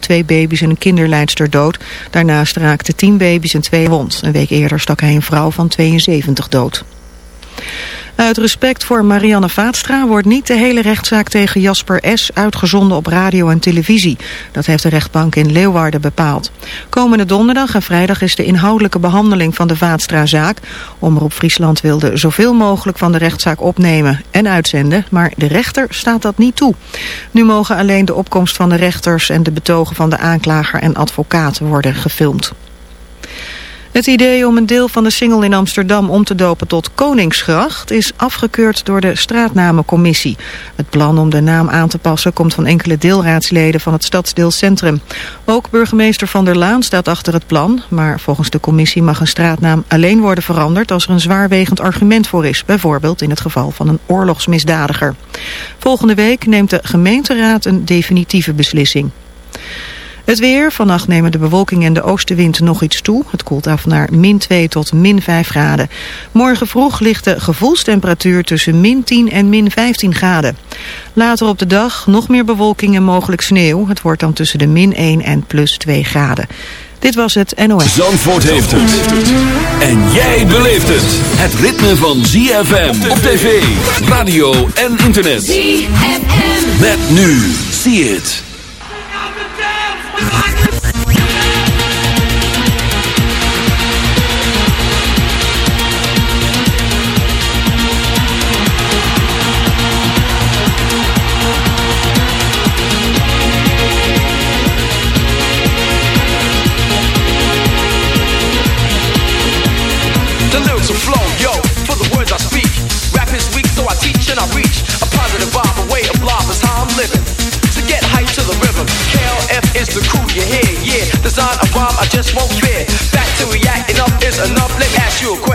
twee baby's en een kinderleidster dood. Daarnaast raakten tien baby's en twee wond. Een week eerder stak hij een vrouw van 72 dood. Uit respect voor Marianne Vaatstra wordt niet de hele rechtszaak tegen Jasper S. uitgezonden op radio en televisie. Dat heeft de rechtbank in Leeuwarden bepaald. Komende donderdag en vrijdag is de inhoudelijke behandeling van de Vaatstra-zaak. Omroep Friesland wilde zoveel mogelijk van de rechtszaak opnemen en uitzenden, maar de rechter staat dat niet toe. Nu mogen alleen de opkomst van de rechters en de betogen van de aanklager en advocaat worden gefilmd. Het idee om een deel van de singel in Amsterdam om te dopen tot Koningsgracht is afgekeurd door de straatnamencommissie. Het plan om de naam aan te passen komt van enkele deelraadsleden van het stadsdeel Centrum. Ook burgemeester Van der Laan staat achter het plan, maar volgens de commissie mag een straatnaam alleen worden veranderd als er een zwaarwegend argument voor is, bijvoorbeeld in het geval van een oorlogsmisdadiger. Volgende week neemt de gemeenteraad een definitieve beslissing. Het weer. Vannacht nemen de bewolking en de oostenwind nog iets toe. Het koelt af naar min 2 tot min 5 graden. Morgen vroeg ligt de gevoelstemperatuur tussen min 10 en min 15 graden. Later op de dag nog meer bewolking en mogelijk sneeuw. Het wordt dan tussen de min 1 en plus 2 graden. Dit was het NOS. Zandvoort heeft het. En jij beleeft het. Het ritme van ZFM op tv, radio en internet. ZFM. Met nu. See it. The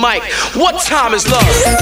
Mic. What time is love?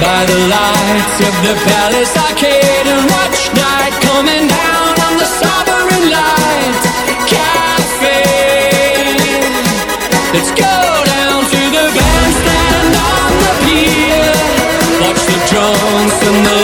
by the lights of the palace arcade and watch night coming down on the sovereign light cafe. Let's go down to the bandstand on the pier. Watch the drunks and the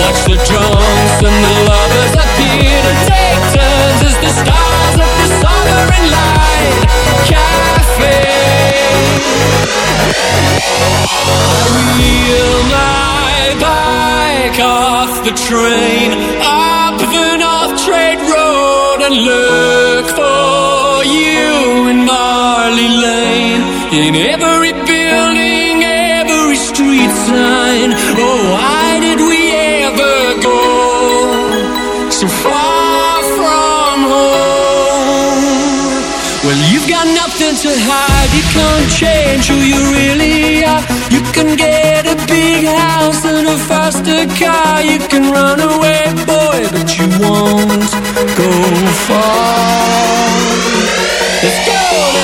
Watch the drums and the lovers appear take turns as the stars of the sovereign light cafe. I wheel my bike off the train up the North Trade Road and look for you in Marley Lane. In every building, every street sign. Oh, why so far from home? Well, you've got nothing to hide. You can't change who you really are. You can get a big house and a faster car. You can run away, boy, but you won't go far. Let's go down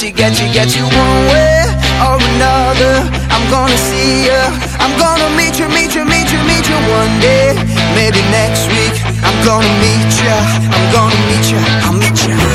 get you, get you, get you one way or another. I'm gonna see you. I'm gonna meet you, meet you, meet you, meet you one day. Maybe next week. I'm gonna meet you. I'm gonna meet you. I'll meet you.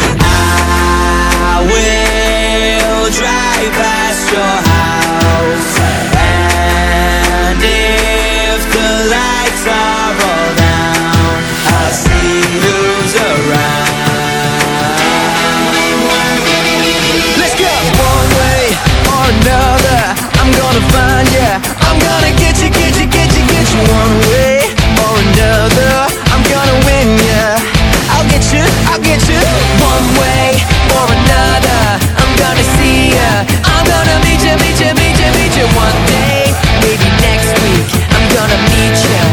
meet you, meet you, meet you one day. Maybe next week I'm gonna meet you.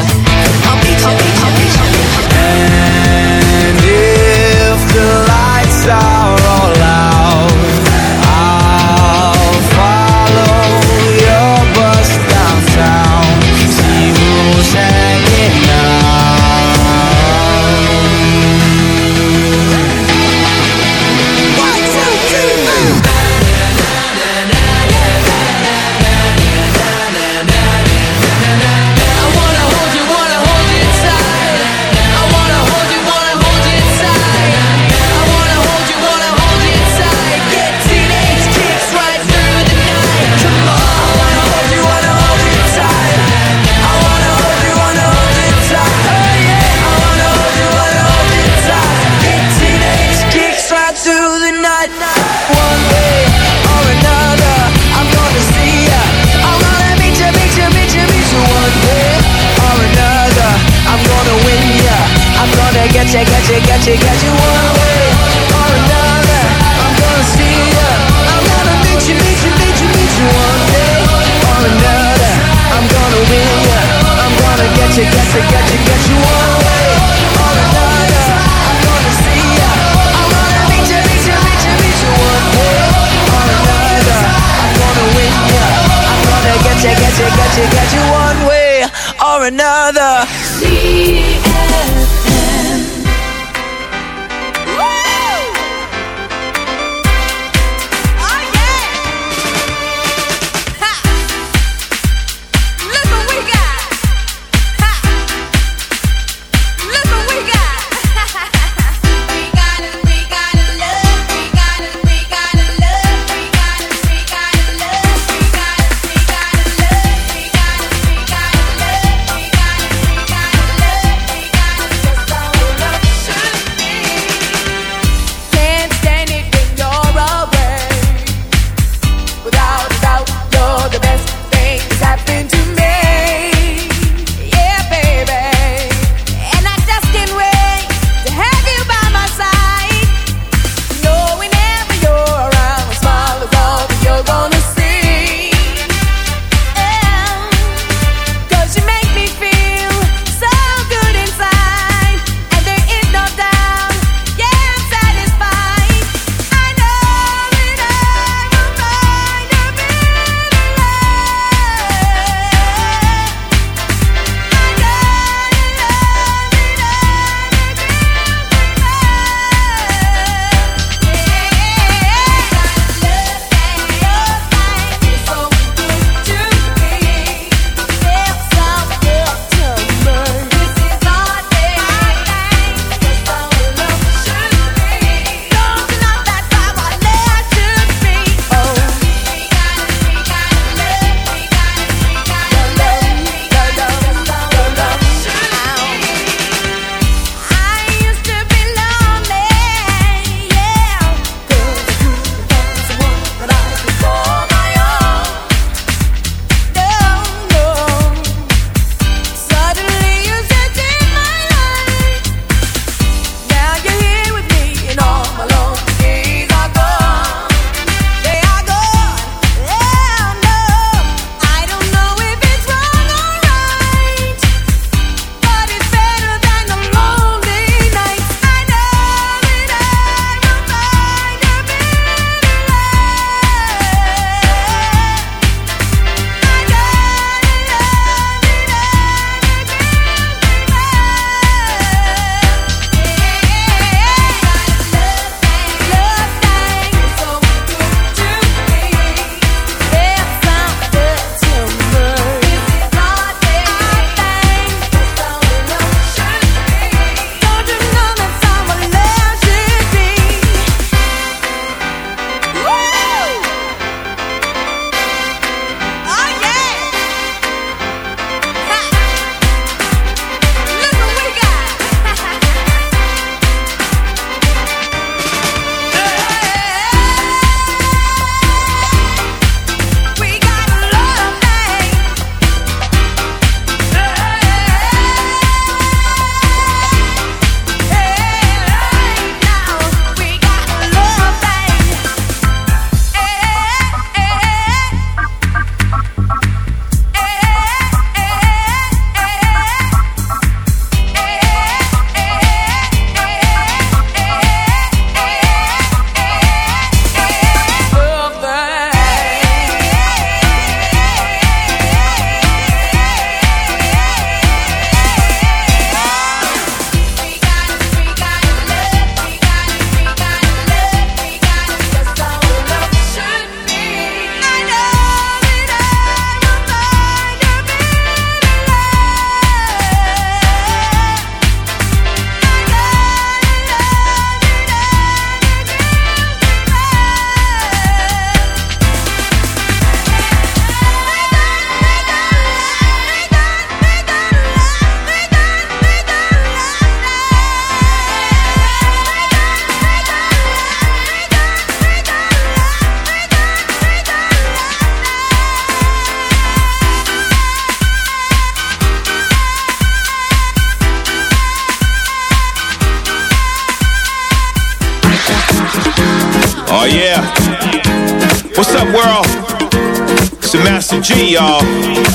G, y'all.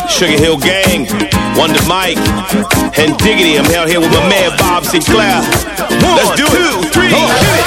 Sugar Hill Gang, Wonder Mike, and Diggity. I'm out here with my man Bob Sinclar. One, Let's do two, it. three, hit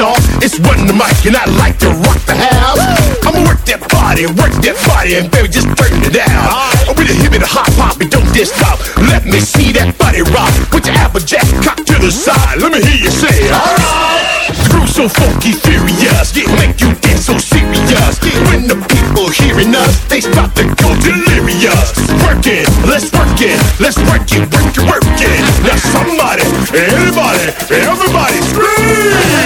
Y'all. It's Run the Mic, and I like to rock the house. I'ma work that body, work that body, and baby, just turn it down. I'm with a hip and a hop hop, and don't diss stop. Let me see that body rock. Put your applejack cock to the side. Let me hear you say, alright. The Groove so funky, furious, it make you dance so serious. When the people hearing us, they start to go delirious. Work it, let's work it, let's work it, work it, work it. Now somebody, anybody, everybody scream! Brasil!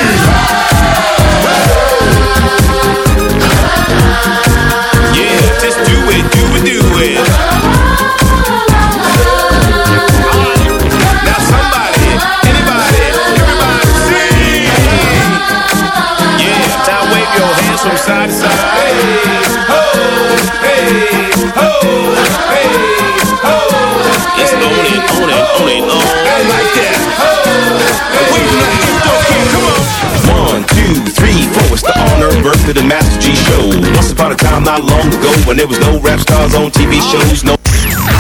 When there was no rap stars on TV shows, no.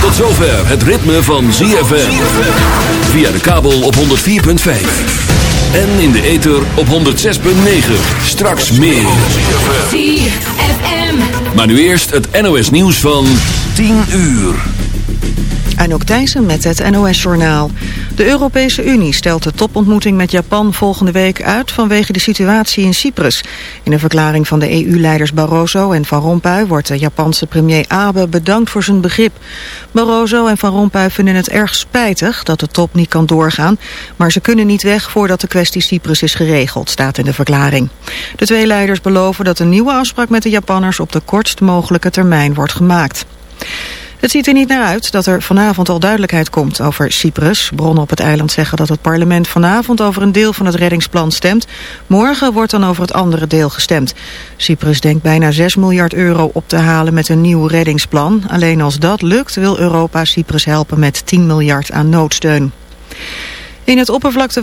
Tot zover het ritme van ZFM. Via de kabel op 104.5. En in de ether op 106.9. Straks meer. ZFM. Maar nu eerst het NOS nieuws van 10 uur. ook Thijssen met het NOS-journaal. De Europese Unie stelt de topontmoeting met Japan volgende week uit vanwege de situatie in Cyprus. In een verklaring van de EU-leiders Barroso en Van Rompuy wordt de Japanse premier Abe bedankt voor zijn begrip. Barroso en Van Rompuy vinden het erg spijtig dat de top niet kan doorgaan, maar ze kunnen niet weg voordat de kwestie Cyprus is geregeld, staat in de verklaring. De twee leiders beloven dat een nieuwe afspraak met de Japanners op de kortst mogelijke termijn wordt gemaakt. Het ziet er niet naar uit dat er vanavond al duidelijkheid komt over Cyprus. Bronnen op het eiland zeggen dat het parlement vanavond over een deel van het reddingsplan stemt. Morgen wordt dan over het andere deel gestemd. Cyprus denkt bijna 6 miljard euro op te halen met een nieuw reddingsplan. Alleen als dat lukt wil Europa Cyprus helpen met 10 miljard aan noodsteun. In het oppervlakte